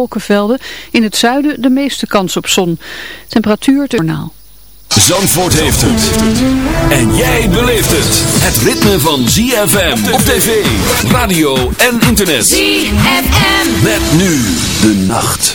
wolkenvelden. In het zuiden de meeste kans op zon. Temperatuur te. Zandvoort heeft het. En jij beleeft het. Het ritme van ZFM op tv, radio en internet. ZFM. Met nu de nacht.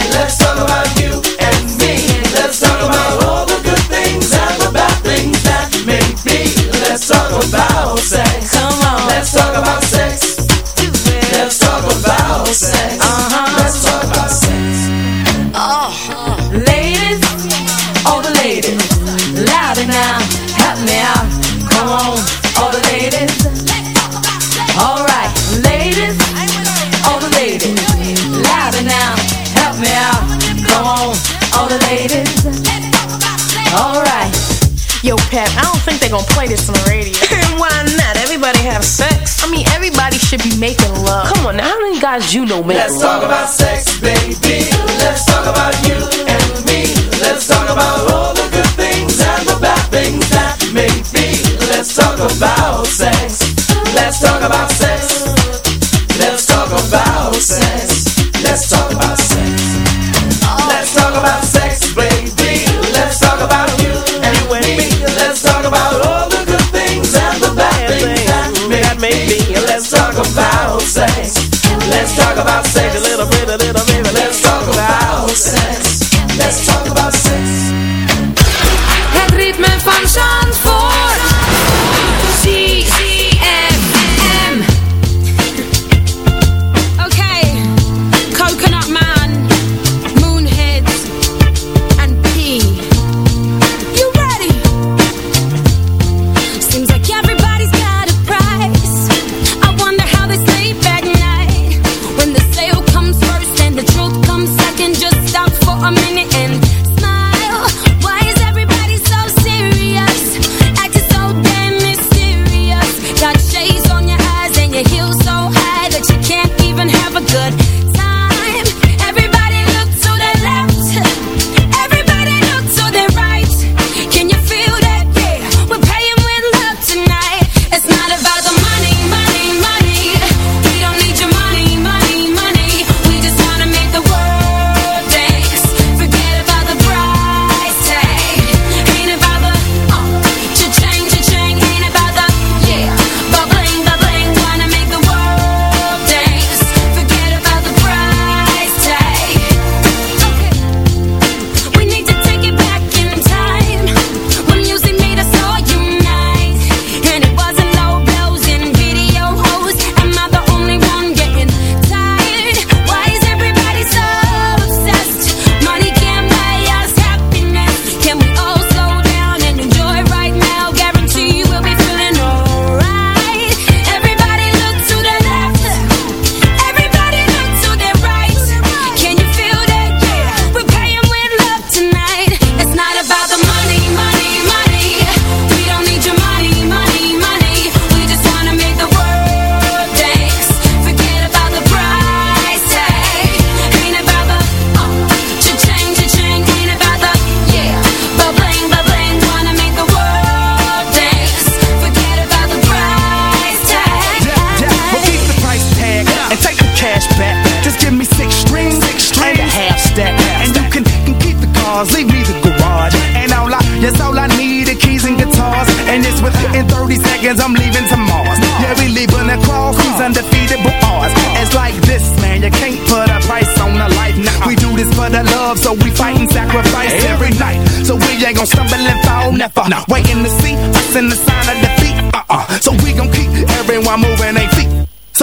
Making love. Come on, now, how many guys you know make Let's talk about sex, baby. Let's talk about you and me. Let's talk about all the good things and the bad things that make me. Let's talk about sex. Let's talk about sex. Let's talk about sex. Let's talk about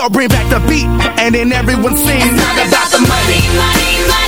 I'll bring back the beat, and then everyone sings. It's not about the money, money, money.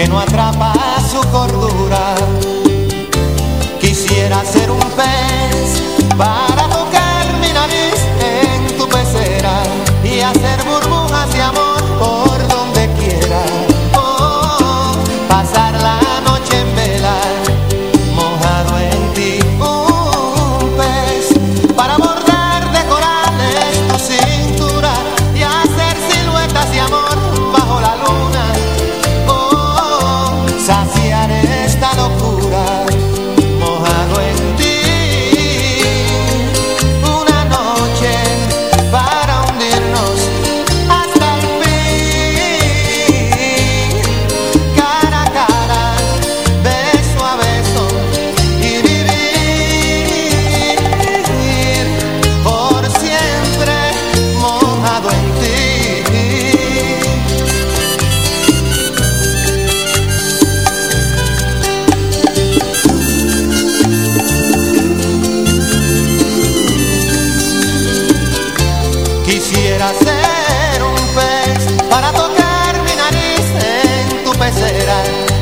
que no atrapa.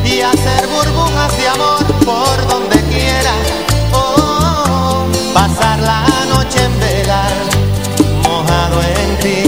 y hacer burbujas de amor por donde quiera. Oh, oh, oh, pasar la noche en velar, mojado en ti.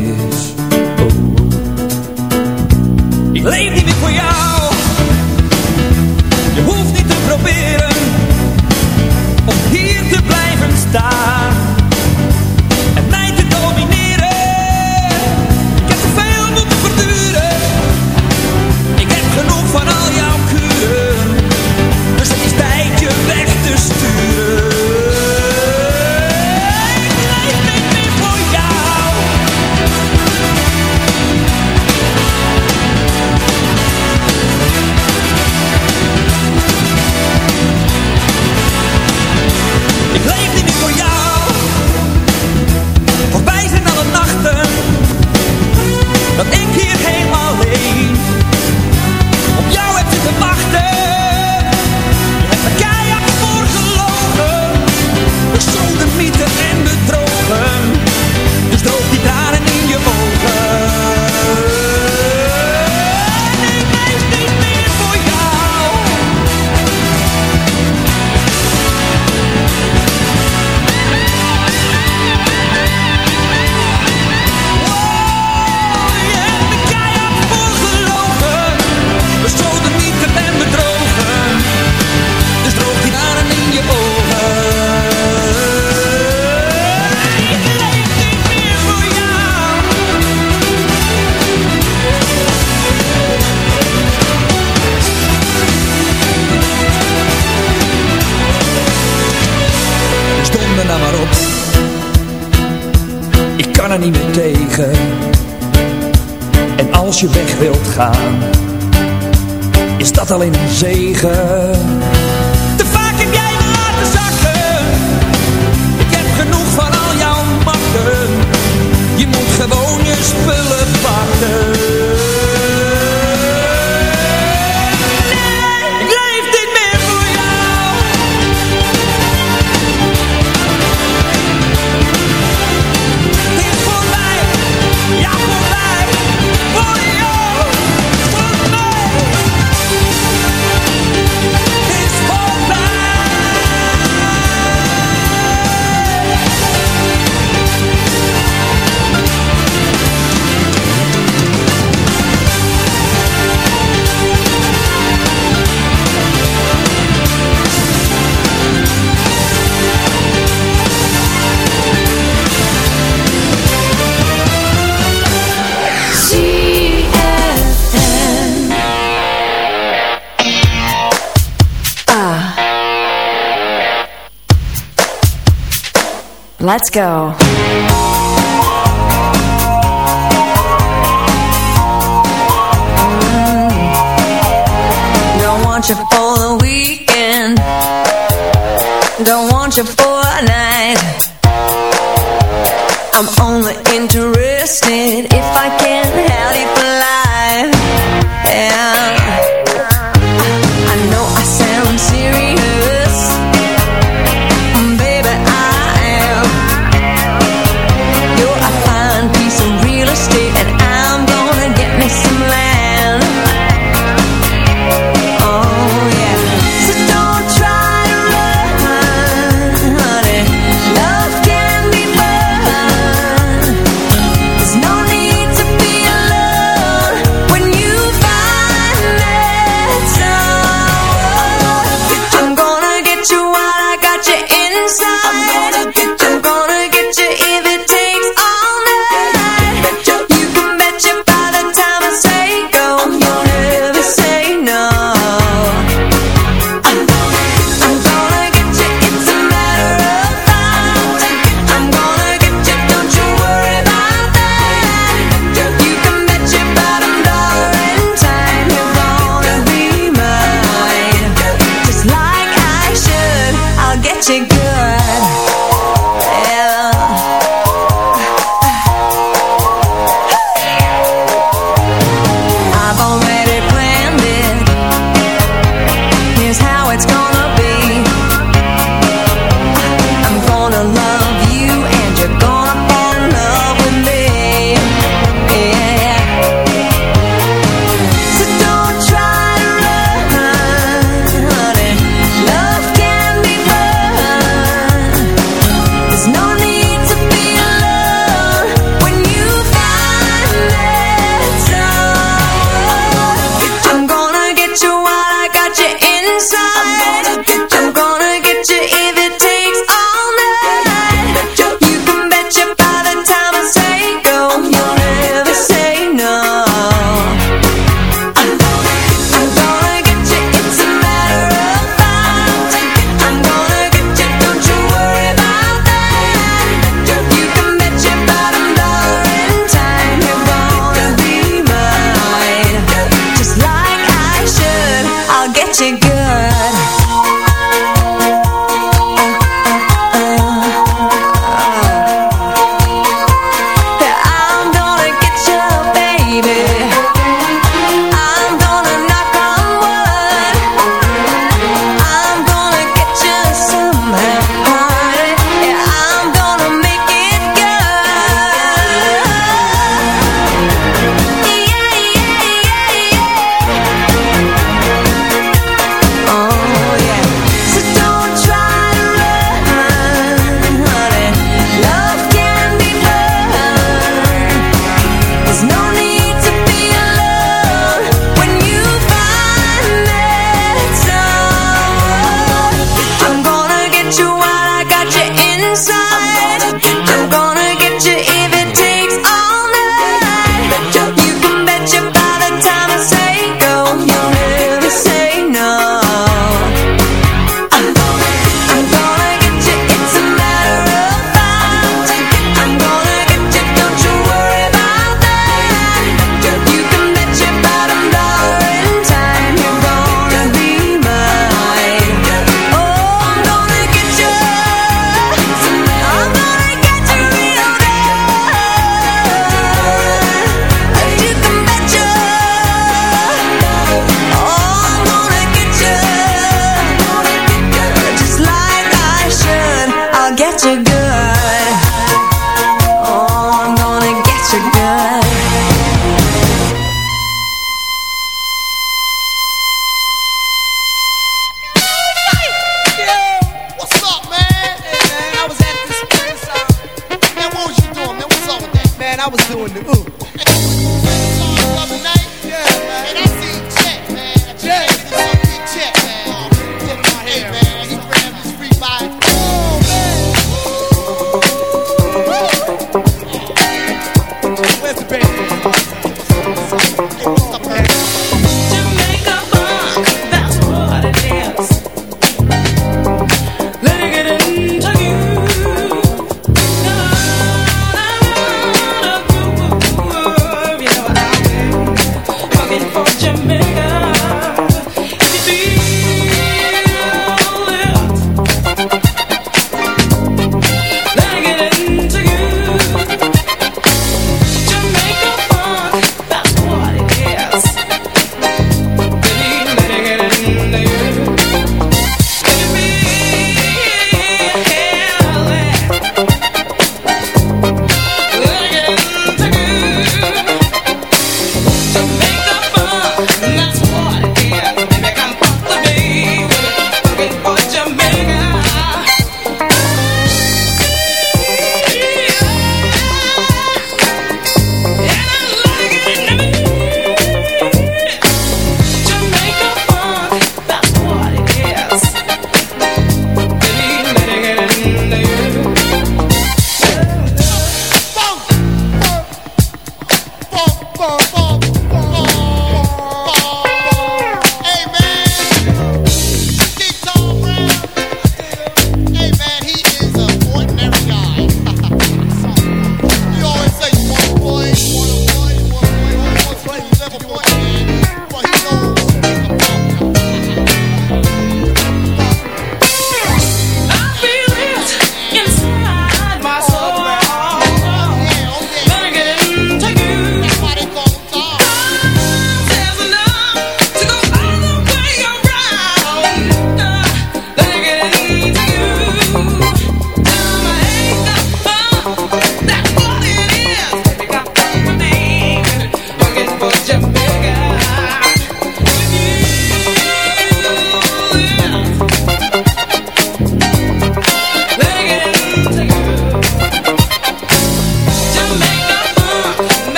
Let's go. Don't want you for the weekend. Don't want you for a night magic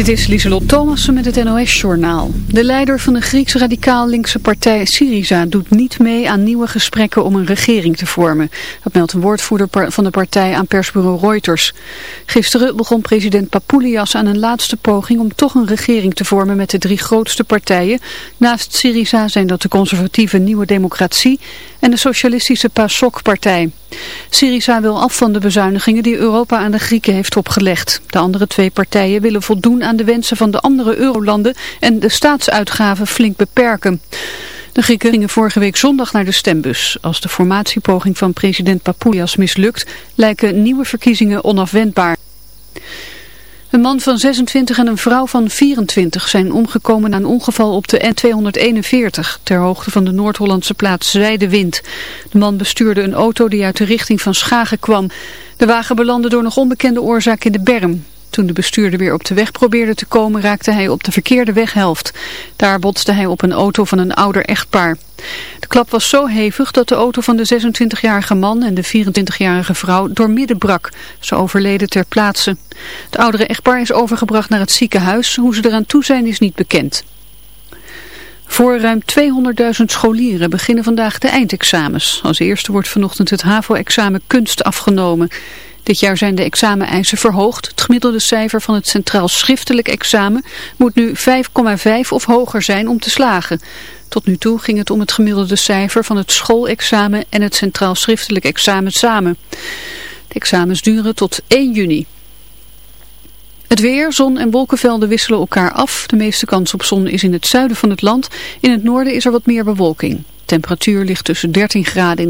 Dit is Lieselot Thomassen met het NOS-journaal. De leider van de Griekse radicaal-linkse partij Syriza doet niet mee aan nieuwe gesprekken om een regering te vormen. Dat meldt een woordvoerder van de partij aan persbureau Reuters. Gisteren begon president Papoulias aan een laatste poging om toch een regering te vormen met de drie grootste partijen. Naast Syriza zijn dat de conservatieve Nieuwe Democratie en de socialistische PASOK-partij. Syriza wil af van de bezuinigingen die Europa aan de Grieken heeft opgelegd. De andere twee partijen willen voldoen aan de wensen van de andere eurolanden en de staatsuitgaven flink beperken. De Grieken gingen vorige week zondag naar de stembus. Als de formatiepoging van president Papoulias mislukt, lijken nieuwe verkiezingen onafwendbaar. Een man van 26 en een vrouw van 24 zijn omgekomen een ongeval op de N241 ter hoogte van de Noord-Hollandse plaats Zijdewind. De man bestuurde een auto die uit de richting van Schagen kwam. De wagen belandde door nog onbekende oorzaak in de berm. Toen de bestuurder weer op de weg probeerde te komen raakte hij op de verkeerde weghelft. Daar botste hij op een auto van een ouder echtpaar. De klap was zo hevig dat de auto van de 26-jarige man en de 24-jarige vrouw doormidden brak. Ze overleden ter plaatse. Het oudere echtpaar is overgebracht naar het ziekenhuis. Hoe ze eraan toe zijn is niet bekend. Voor ruim 200.000 scholieren beginnen vandaag de eindexamens. Als eerste wordt vanochtend het HAVO-examen kunst afgenomen. Dit jaar zijn de exameneisen verhoogd. Het gemiddelde cijfer van het centraal schriftelijk examen moet nu 5,5 of hoger zijn om te slagen. Tot nu toe ging het om het gemiddelde cijfer van het schoolexamen en het centraal schriftelijk examen samen. De examens duren tot 1 juni. Het weer, zon en wolkenvelden wisselen elkaar af. De meeste kans op zon is in het zuiden van het land. In het noorden is er wat meer bewolking. Temperatuur ligt tussen 13 graden in